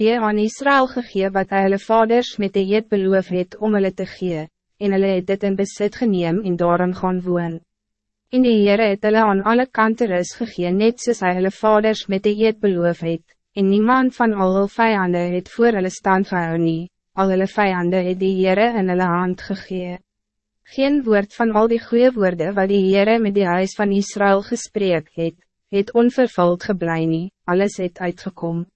die aan Israël gegee wat hy hulle vaders met die eed beloof het om hulle te gee, en hulle het dit in besit geneem en daarin gaan woon. En die Heere het hulle aan alle kante rus gegee net soos hy hulle vaders met die eed beloof het, en niemand van al hulle vijanden het voor hulle stand gehou nie, al hulle vijanden het die Heere in hulle hand gegee. Geen woord van al die goede woorden wat die Heere met die huis van Israël gesprek het, het onvervuld geblei nie, alles het uitgekomen.